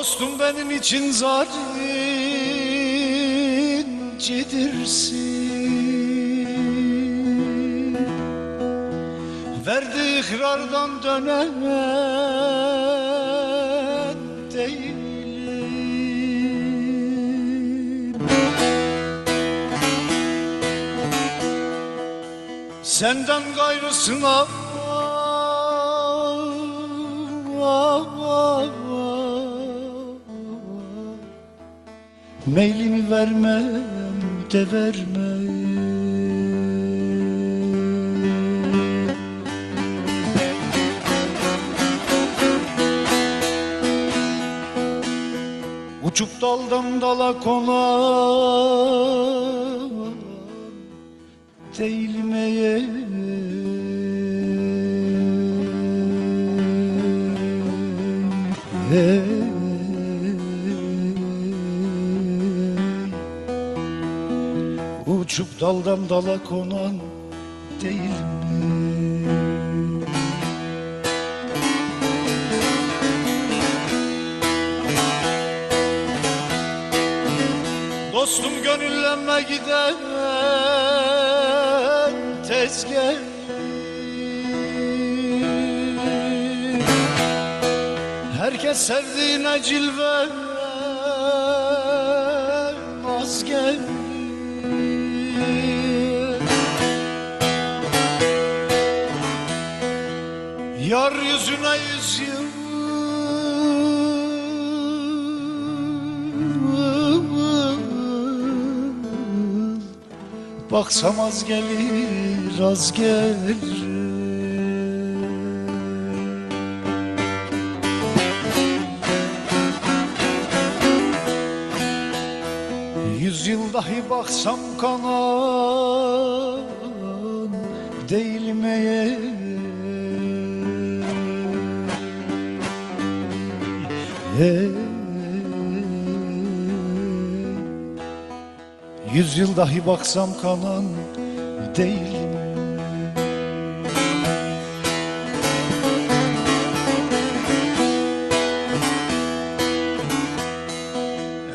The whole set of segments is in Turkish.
Dostum benim için zar incidirsin Verdiği ikrardan dönen değilim. Senden gayrısına Meylimi vermem de vermem Uçup daldan dala konan değilim eğer Uçup daldan dala konan değil mi? Dostum gönüllenme giden tez gel Herkes sevdiğine cilve az gel Yar yüzüne yüz yıl Baksam az gelir az gelir. Yüz yıl dahi baksam kanan değilim eğer Yüz yıl dahi baksam kanan değilim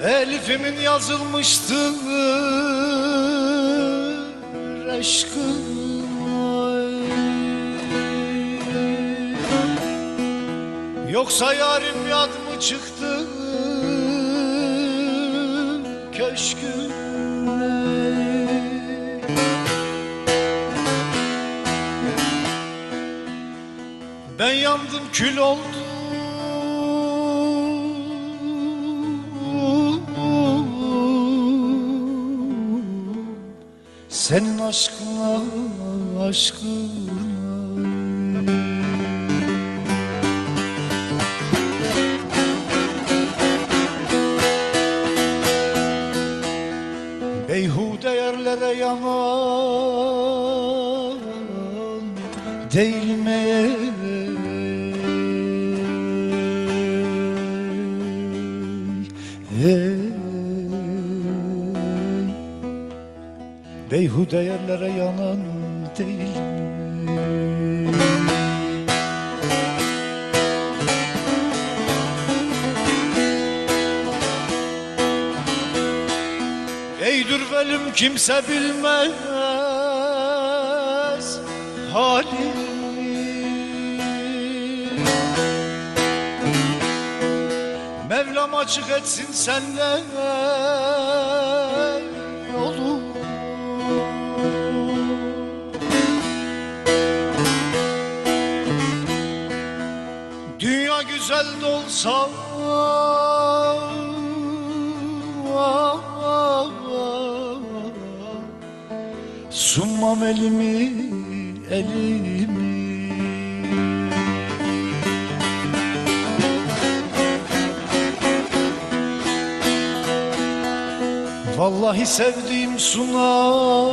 Elifimin yazılmıştı aşkım Yoksa yarim yad mı çıktı köşküme Ben yandım kül oldum. Senin aşkına aşkına değilim ey, ey. Beyhude yerlere yanan değilim Ey dürvelim kimse bilmez halimi Mevlam açık etsin senle yolu. Dünya güzel de olsa Sunmam elimi elimi Vallahi sevdiğim sunan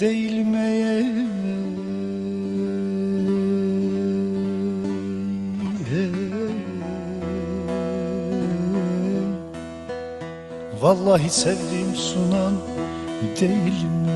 değilim ey. Vallahi sevdiğim sunan değilim